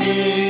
He